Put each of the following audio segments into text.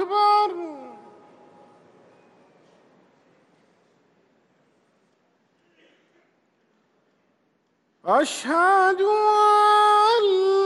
الله أكبر أشهد أن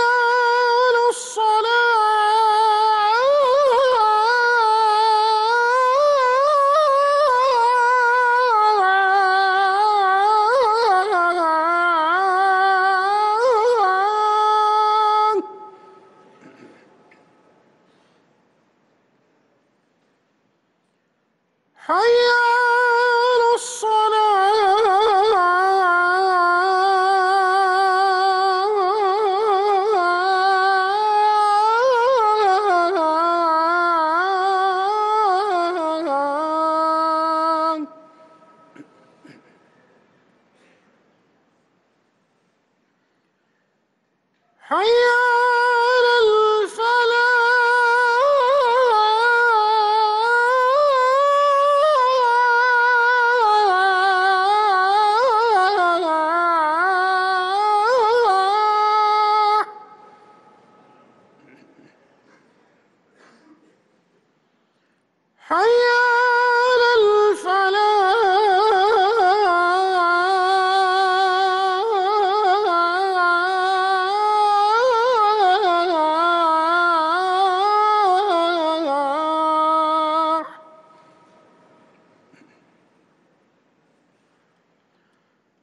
حي على الفلاح. حي